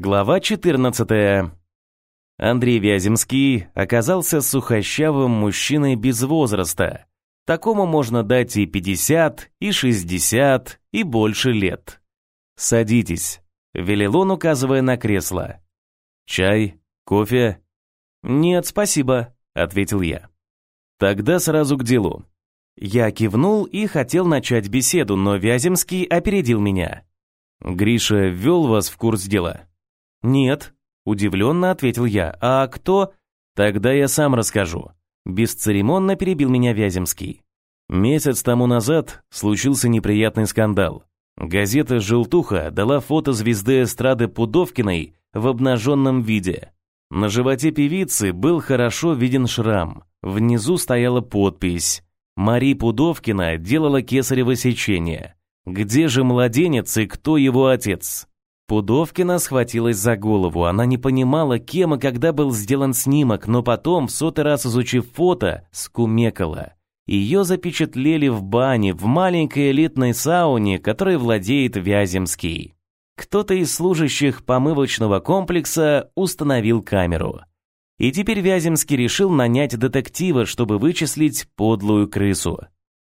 Глава 14. Андрей Вяземский оказался сухощавым мужчиной без возраста. Такому можно дать и 50, и 60, и больше лет. «Садитесь», — велел он, указывая на кресло. «Чай? Кофе?» «Нет, спасибо», — ответил я. «Тогда сразу к делу». Я кивнул и хотел начать беседу, но Вяземский опередил меня. «Гриша ввел вас в курс дела?» «Нет», — удивленно ответил я. «А кто?» «Тогда я сам расскажу». Бесцеремонно перебил меня Вяземский. Месяц тому назад случился неприятный скандал. Газета «Желтуха» дала фото звезды эстрады Пудовкиной в обнаженном виде. На животе певицы был хорошо виден шрам. Внизу стояла подпись «Мари Пудовкина делала кесарево сечение». Где же младенец и кто его отец? Пудовкина схватилась за голову. Она не понимала, кем и когда был сделан снимок, но потом, в сотый раз изучив фото, скумекала. Ее запечатлели в бане, в маленькой элитной сауне, которой владеет Вяземский. Кто-то из служащих помывочного комплекса установил камеру. И теперь Вяземский решил нанять детектива, чтобы вычислить подлую крысу.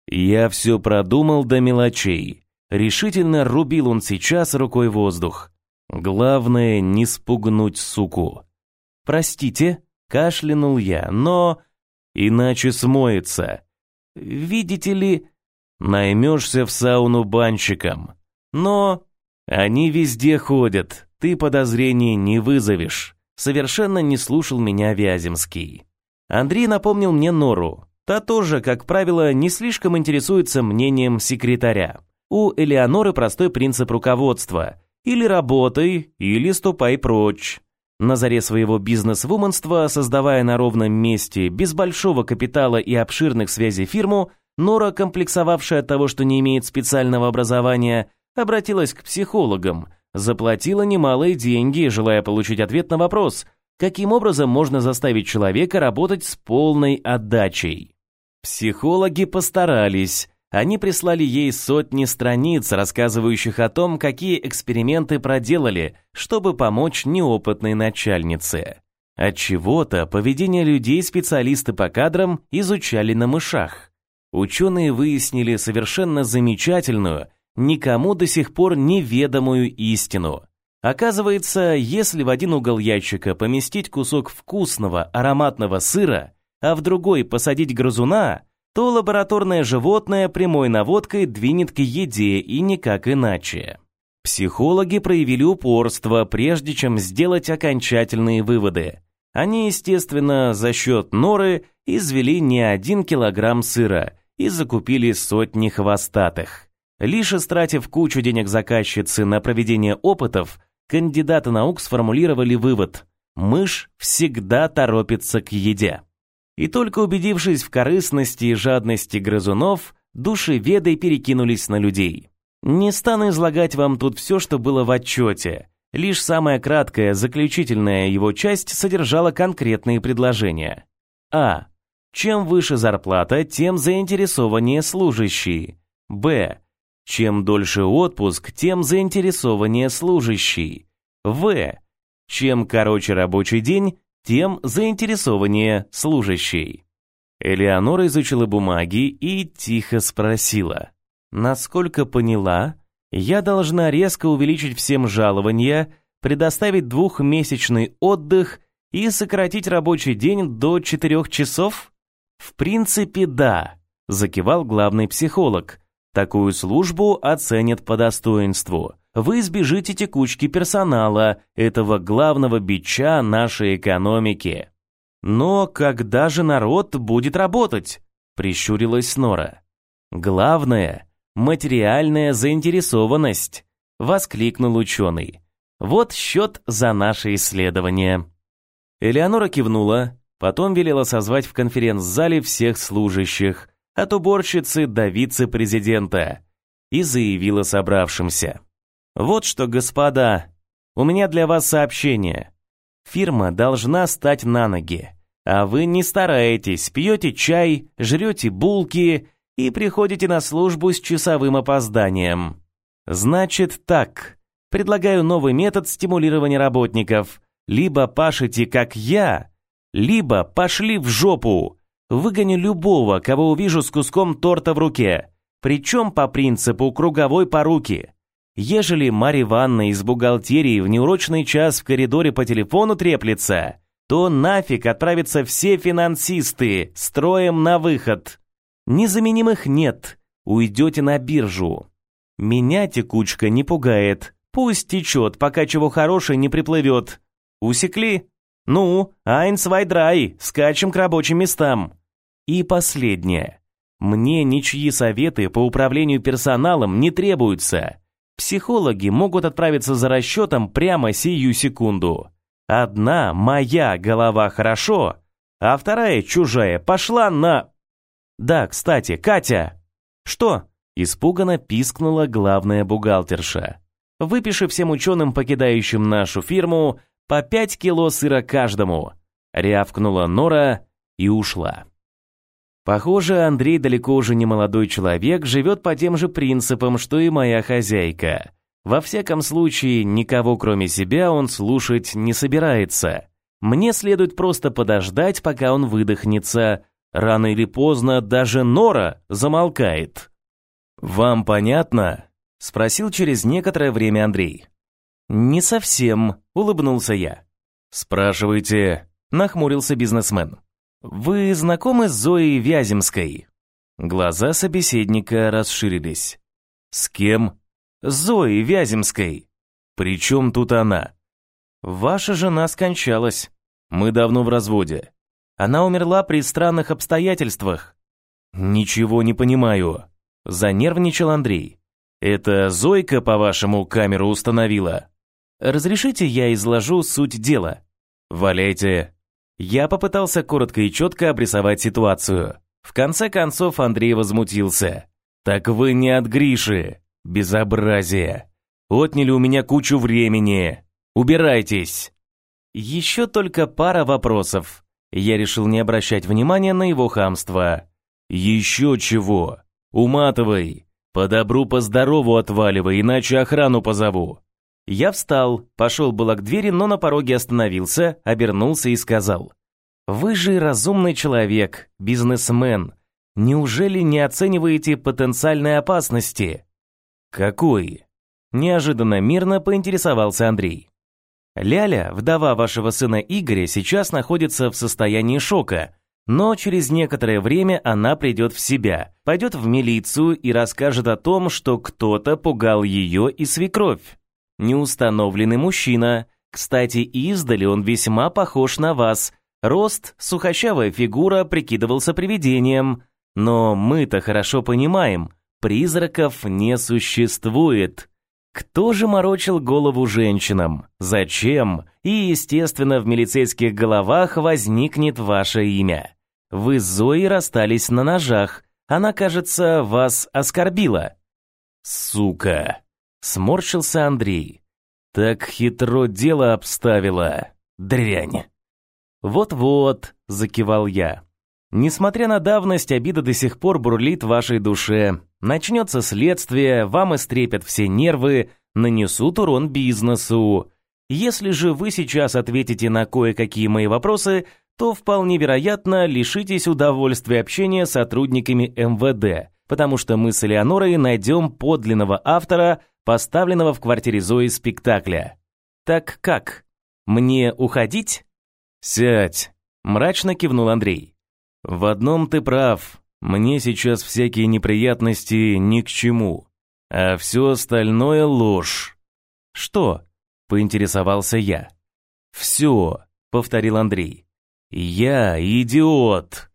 Я все продумал до мелочей. Решительно рубил он сейчас рукой воздух. Главное не спугнуть суку. Простите, кашлянул я, но иначе смоется. Видите ли, наймешься в сауну банщиком. Но они везде ходят, ты подозрений не вызовешь. Совершенно не слушал меня Вяземский. Андрей напомнил мне Нору. Та тоже, как правило, не слишком интересуется мнением секретаря. У Элеоноры простой принцип руководства – или работай, или ступай прочь. На заре своего бизнес-вуменства, создавая на ровном месте, без большого капитала и обширных связей фирму, Нора, комплексовавшая от того, что не имеет специального образования, обратилась к психологам, заплатила немалые деньги, желая получить ответ на вопрос, каким образом можно заставить человека работать с полной отдачей. Психологи постарались, они прислали ей сотни страниц, рассказывающих о том, какие эксперименты проделали, чтобы помочь неопытной начальнице. От чего-то поведение людей специалисты по кадрам изучали на мышах. Ученые выяснили совершенно замечательную, никому до сих пор неведомую истину. Оказывается, если в один угол ящика поместить кусок вкусного ароматного сыра, а в другой посадить грызуна, то лабораторное животное прямой наводкой двинет к еде и никак иначе. Психологи проявили упорство, прежде чем сделать окончательные выводы. Они, естественно, за счет норы извели не один килограмм сыра и закупили сотни хвостатых. Лишь истратив кучу денег заказчицы на проведение опытов, кандидаты наук сформулировали вывод – мышь всегда торопится к еде. И только убедившись в корыстности и жадности грызунов, души веды перекинулись на людей. Не стану излагать вам тут все, что было в отчете. Лишь самая краткая, заключительная его часть содержала конкретные предложения. А. Чем выше зарплата, тем заинтересованнее служащий. Б. Чем дольше отпуск, тем заинтересованнее служащий. В. Чем короче рабочий день, тем заинтересованнее служащий. Элеонора изучила бумаги и тихо спросила. «Насколько поняла, я должна резко увеличить всем жалования, предоставить двухмесячный отдых и сократить рабочий день до четырех часов?» «В принципе, да», – закивал главный психолог. «Такую службу оценят по достоинству вы избежите текучки персонала, этого главного бича нашей экономики. Но когда же народ будет работать? Прищурилась Нора. Главное – материальная заинтересованность, воскликнул ученый. Вот счет за наше исследование. Элеонора кивнула, потом велела созвать в конференц-зале всех служащих, от уборщицы до вице-президента, и заявила собравшимся. Вот что, господа, у меня для вас сообщение. Фирма должна стать на ноги, а вы не стараетесь, пьете чай, жрете булки и приходите на службу с часовым опозданием. Значит так, Предлагаю новый метод стимулирования работников. Либо пашите, как я, либо пошли в жопу. Выгоню любого, кого увижу с куском торта в руке. Причем по принципу круговой поруки. Ежели Марья Ивановна из бухгалтерии в неурочный час в коридоре по телефону треплется, то нафиг отправятся все финансисты, строем на выход. Незаменимых нет, уйдете на биржу. Меня текучка не пугает, пусть течет, пока чего хорошее не приплывет. Усекли? Ну, eins, zwei, drei, скачем к рабочим местам. И последнее. Мне ничьи советы по управлению персоналом не требуются. Психологи могут отправиться за расчетом прямо сию секунду. Одна моя голова хорошо, а вторая чужая пошла на... Да, кстати, Катя. Что? Испуганно пискнула главная бухгалтерша. Выпиши всем ученым, покидающим нашу фирму, по пять кило сыра каждому. Рявкнула Нора и ушла. Похоже, Андрей далеко уже не молодой человек, живет по тем же принципам, что и моя хозяйка. Во всяком случае, никого кроме себя он слушать не собирается. Мне следует просто подождать, пока он выдохнется. Рано или поздно даже Нора замолкает. «Вам понятно?» — спросил через некоторое время Андрей. «Не совсем», — улыбнулся я. «Спрашивайте», — нахмурился бизнесмен. «Вы знакомы с Зоей Вяземской?» Глаза собеседника расширились. «С кем?» «С Зоей Вяземской». «При чем тут она?» «Ваша жена скончалась. Мы давно в разводе. Она умерла при странных обстоятельствах». «Ничего не понимаю», — занервничал Андрей. «Это Зойка, по-вашему, камеру установила?» «Разрешите я изложу суть дела?» «Валяйте», я попытался коротко и четко обрисовать ситуацию. В конце концов Андрей возмутился. «Так вы не от Гриши! Безобразие! Отняли у меня кучу времени! Убирайтесь!» Еще только пара вопросов. Я решил не обращать внимания на его хамство. «Еще чего? Уматывай! По добру, по здорову отваливай, иначе охрану позову!» Я встал, пошел было к двери, но на пороге остановился, обернулся и сказал. «Вы же разумный человек, бизнесмен. Неужели не оцениваете потенциальные опасности?» «Какой?» Неожиданно мирно поинтересовался Андрей. Ляля, вдова вашего сына Игоря, сейчас находится в состоянии шока, но через некоторое время она придет в себя, пойдет в милицию и расскажет о том, что кто-то пугал ее и свекровь неустановленный мужчина. Кстати, издали он весьма похож на вас. Рост, сухощавая фигура прикидывался привидением. Но мы-то хорошо понимаем, призраков не существует. Кто же морочил голову женщинам? Зачем? И, естественно, в милицейских головах возникнет ваше имя. Вы с Зоей расстались на ножах. Она, кажется, вас оскорбила. Сука. Сморщился Андрей. Так хитро дело обставила. Дрянь. Вот-вот, закивал я. Несмотря на давность, обида до сих пор бурлит в вашей душе. Начнется следствие, вам истрепят все нервы, нанесут урон бизнесу. Если же вы сейчас ответите на кое-какие мои вопросы, то вполне вероятно лишитесь удовольствия общения с сотрудниками МВД, потому что мы с Элеонорой найдем подлинного автора поставленного в квартире Зои спектакля. Так как? Мне уходить? Сядь, мрачно кивнул Андрей. В одном ты прав. Мне сейчас всякие неприятности ни к чему, а все остальное ложь. Что? поинтересовался я. Все, повторил Андрей. Я идиот.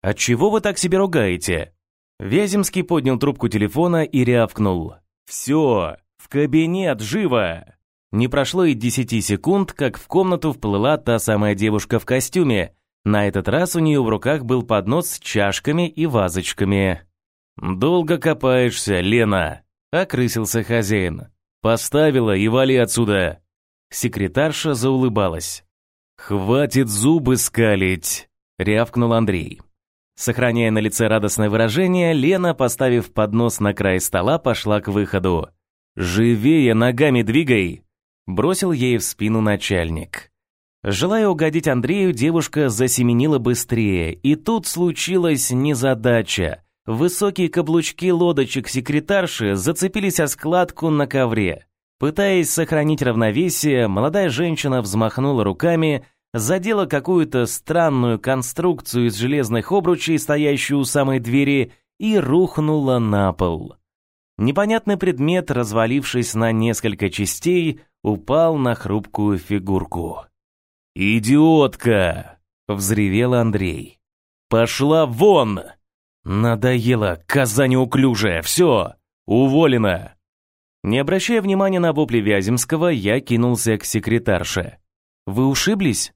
Отчего вы так себе ругаете? Вяземский поднял трубку телефона и рявкнул: «Все! В кабинет! Живо!» Не прошло и десяти секунд, как в комнату вплыла та самая девушка в костюме. На этот раз у нее в руках был поднос с чашками и вазочками. «Долго копаешься, Лена!» — окрысился хозяин. «Поставила и вали отсюда!» Секретарша заулыбалась. «Хватит зубы скалить!» — рявкнул Андрей. Сохраняя на лице радостное выражение, Лена, поставив поднос на край стола, пошла к выходу. «Живее ногами двигай!» Бросил ей в спину начальник. Желая угодить Андрею, девушка засеменила быстрее, и тут случилась незадача. Высокие каблучки лодочек секретарши зацепились о складку на ковре. Пытаясь сохранить равновесие, молодая женщина взмахнула руками, задела какую-то странную конструкцию из железных обручей, стоящую у самой двери, и рухнула на пол. Непонятный предмет, развалившись на несколько частей, упал на хрупкую фигурку. «Идиотка!» — взревел Андрей. «Пошла вон!» «Надоело, коза неуклюжая, все, уволена!» Не обращая внимания на вопли Вяземского, я кинулся к секретарше. «Вы ушиблись?»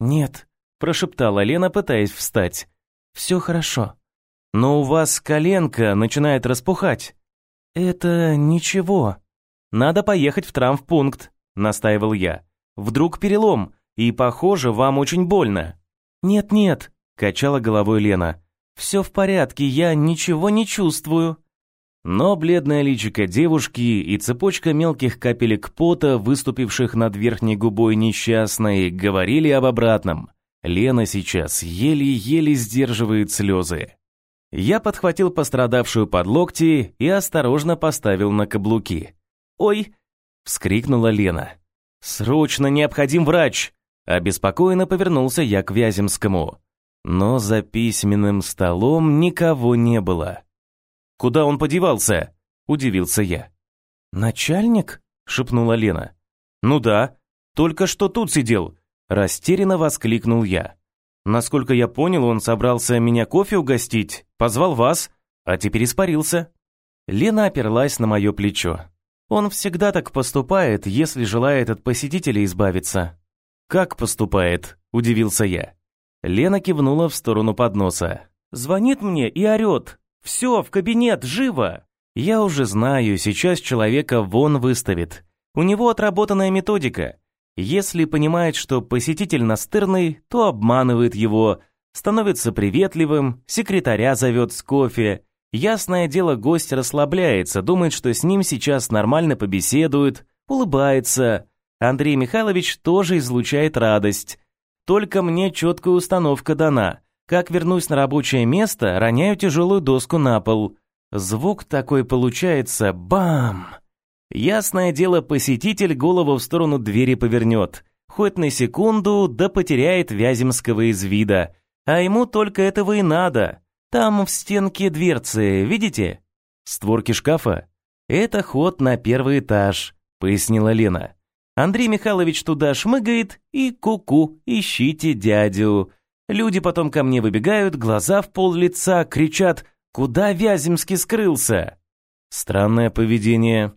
«Нет», — прошептала Лена, пытаясь встать. «Все хорошо. Но у вас коленка начинает распухать». «Это ничего. Надо поехать в травмпункт», — настаивал я. «Вдруг перелом, и, похоже, вам очень больно». «Нет-нет», — качала головой Лена. «Все в порядке, я ничего не чувствую». Но бледное личико девушки и цепочка мелких капелек пота, выступивших над верхней губой несчастной, говорили об обратном. Лена сейчас еле-еле сдерживает слезы. Я подхватил пострадавшую под локти и осторожно поставил на каблуки. «Ой!» — вскрикнула Лена. «Срочно необходим врач!» Обеспокоенно повернулся я к Вяземскому. Но за письменным столом никого не было. Куда он подевался?» – удивился я. «Начальник?» – шепнула Лена. «Ну да, только что тут сидел», – растерянно воскликнул я. «Насколько я понял, он собрался меня кофе угостить, позвал вас, а теперь испарился». Лена оперлась на мое плечо. «Он всегда так поступает, если желает от посетителей избавиться». «Как поступает?» – удивился я. Лена кивнула в сторону подноса. «Звонит мне и орет. Все, в кабинет, живо! Я уже знаю, сейчас человека вон выставит. У него отработанная методика. Если понимает, что посетитель настырный, то обманывает его, становится приветливым, секретаря зовет с кофе. Ясное дело, гость расслабляется, думает, что с ним сейчас нормально побеседуют, улыбается. Андрей Михайлович тоже излучает радость. Только мне четкая установка дана. Как вернусь на рабочее место, роняю тяжелую доску на пол. Звук такой получается бам! Ясное дело, посетитель голову в сторону двери повернет. Хоть на секунду, да потеряет Вяземского из вида. А ему только этого и надо. Там в стенке дверцы, видите? Створки шкафа? Это ход на первый этаж, пояснила Лена. Андрей Михайлович туда шмыгает и ку-ку, ищите дядю. Люди потом ко мне выбегают, глаза в пол лица, кричат «Куда Вяземский скрылся?» Странное поведение.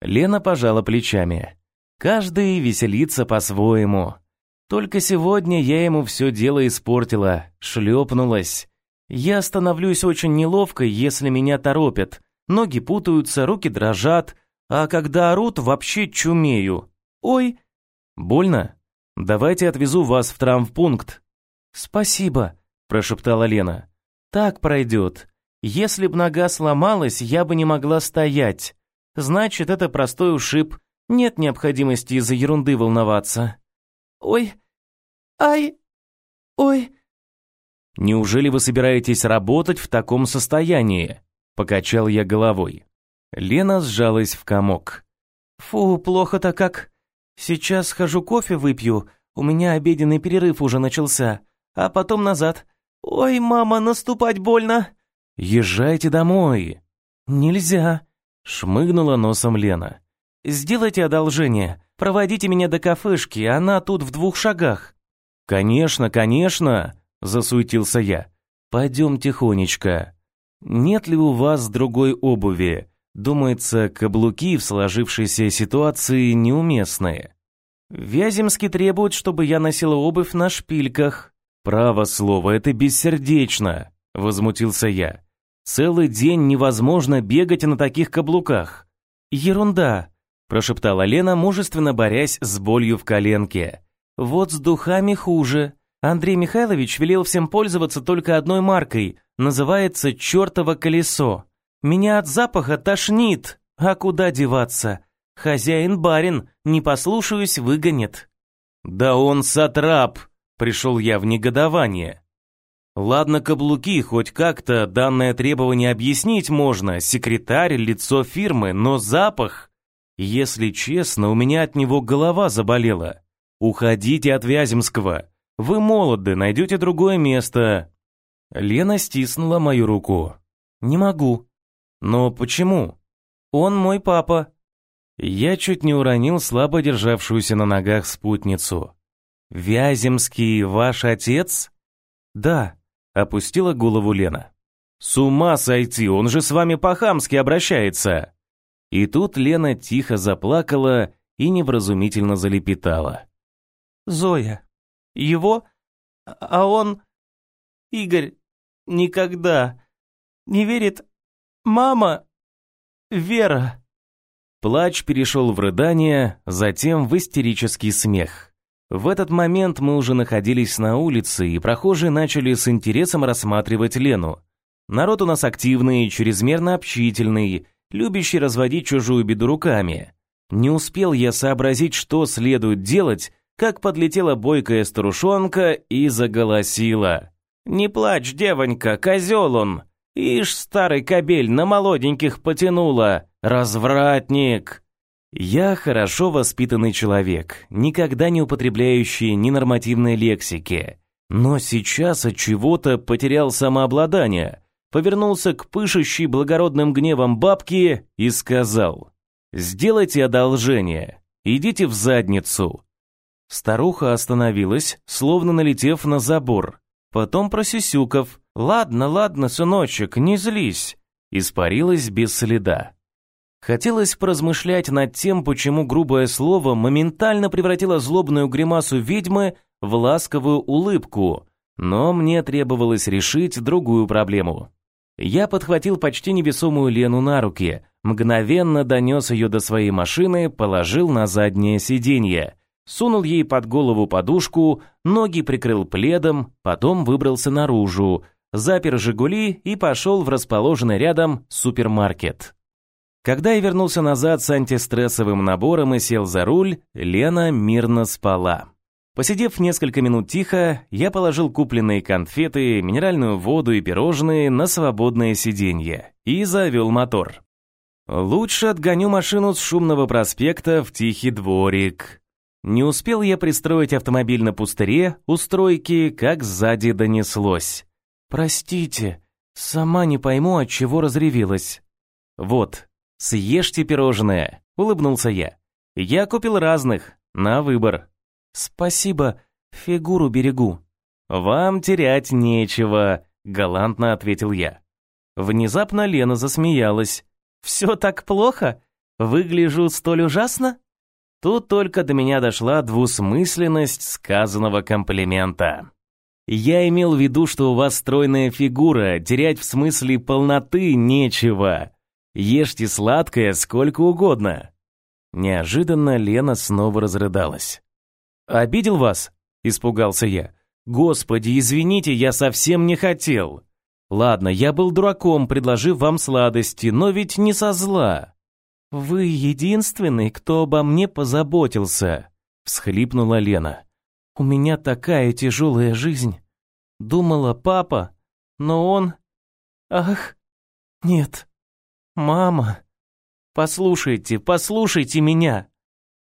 Лена пожала плечами. Каждый веселится по-своему. Только сегодня я ему все дело испортила, шлепнулась. Я становлюсь очень неловко, если меня торопят. Ноги путаются, руки дрожат, а когда орут, вообще чумею. Ой, больно? Давайте отвезу вас в травмпункт. «Спасибо», – прошептала Лена. «Так пройдет. Если б нога сломалась, я бы не могла стоять. Значит, это простой ушиб. Нет необходимости из-за ерунды волноваться». «Ой, ай, ой». «Неужели вы собираетесь работать в таком состоянии?» – покачал я головой. Лена сжалась в комок. «Фу, плохо-то как. Сейчас схожу кофе выпью, у меня обеденный перерыв уже начался а потом назад. Ой, мама, наступать больно. Езжайте домой. Нельзя, шмыгнула носом Лена. Сделайте одолжение, проводите меня до кафешки, она тут в двух шагах. Конечно, конечно, засуетился я. Пойдем тихонечко. Нет ли у вас другой обуви? Думается, каблуки в сложившейся ситуации неуместные. Вяземский требует, чтобы я носила обувь на шпильках. «Право слово, это бессердечно», — возмутился я. «Целый день невозможно бегать на таких каблуках». «Ерунда», — прошептала Лена, мужественно борясь с болью в коленке. «Вот с духами хуже. Андрей Михайлович велел всем пользоваться только одной маркой, называется «Чёртово колесо». Меня от запаха тошнит. А куда деваться? Хозяин барин, не послушаюсь, выгонит. Да он сатрап, пришел я в негодование. Ладно, каблуки, хоть как-то данное требование объяснить можно, секретарь, лицо фирмы, но запах... Если честно, у меня от него голова заболела. Уходите от Вяземского. Вы молоды, найдете другое место. Лена стиснула мою руку. Не могу. Но почему? Он мой папа. Я чуть не уронил слабо державшуюся на ногах спутницу. Вяземский ваш отец? Да, опустила голову Лена. С ума сойти, он же с вами по-хамски обращается. И тут Лена тихо заплакала и невразумительно залепетала. Зоя, его, а он, Игорь, никогда не верит. Мама, Вера. Плач перешел в рыдание, затем в истерический смех. В этот момент мы уже находились на улице, и прохожие начали с интересом рассматривать Лену. Народ у нас активный, чрезмерно общительный, любящий разводить чужую беду руками. Не успел я сообразить, что следует делать, как подлетела бойкая старушонка и заголосила. «Не плачь, девонька, козел он! Ишь, старый кобель на молоденьких потянула! Развратник!» Я хорошо воспитанный человек, никогда не употребляющий ненормативной лексики, но сейчас от чего-то потерял самообладание, повернулся к пышущей благородным гневом бабке и сказал: "Сделайте одолжение, идите в задницу". Старуха остановилась, словно налетев на забор. Потом просюсюков: "Ладно, ладно, сыночек, не злись", испарилась без следа. Хотелось поразмышлять над тем, почему грубое слово моментально превратило злобную гримасу ведьмы в ласковую улыбку, но мне требовалось решить другую проблему. Я подхватил почти невесомую Лену на руки, мгновенно донес ее до своей машины, положил на заднее сиденье, сунул ей под голову подушку, ноги прикрыл пледом, потом выбрался наружу, запер «Жигули» и пошел в расположенный рядом супермаркет. Когда я вернулся назад с антистрессовым набором и сел за руль, Лена мирно спала. Посидев несколько минут тихо, я положил купленные конфеты, минеральную воду и пирожные на свободное сиденье и завел мотор. Лучше отгоню машину с шумного проспекта в тихий дворик. Не успел я пристроить автомобиль на пустыре у стройки, как сзади донеслось. «Простите, сама не пойму, от чего разревелась». Вот, «Съешьте пирожное», — улыбнулся я. «Я купил разных, на выбор». «Спасибо, фигуру берегу». «Вам терять нечего», — галантно ответил я. Внезапно Лена засмеялась. «Все так плохо? Выгляжу столь ужасно?» Тут только до меня дошла двусмысленность сказанного комплимента. Я имел в виду, что у вас стройная фигура, терять в смысле полноты нечего. Ешьте сладкое сколько угодно. Неожиданно Лена снова разрыдалась. Обидел вас? испугался я. Господи, извините, я совсем не хотел. Ладно, я был дураком, предложив вам сладости, но ведь не со зла. Вы единственный, кто обо мне позаботился, всхлипнула Лена. У меня такая тяжелая жизнь. Думала, папа, но он Ах, нет. «Мама, послушайте, послушайте меня!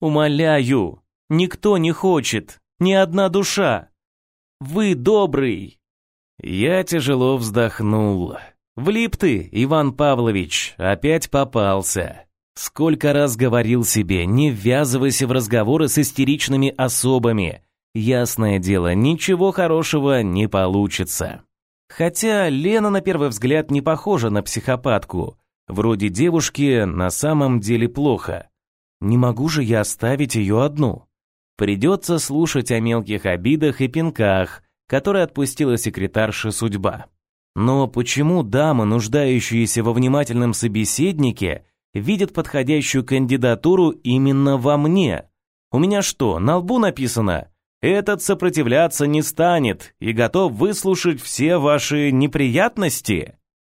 Умоляю, никто не хочет, ни одна душа! Вы добрый!» Я тяжело вздохнул. «Влип ты, Иван Павлович, опять попался!» Сколько раз говорил себе, не ввязывайся в разговоры с истеричными особами. Ясное дело, ничего хорошего не получится. Хотя Лена на первый взгляд не похожа на психопатку. Вроде девушки на самом деле плохо. Не могу же я оставить ее одну. Придется слушать о мелких обидах и пинках, которые отпустила секретарша судьба. Но почему дамы, нуждающиеся во внимательном собеседнике, видят подходящую кандидатуру именно во мне? У меня что, на лбу написано «Этот сопротивляться не станет и готов выслушать все ваши неприятности»?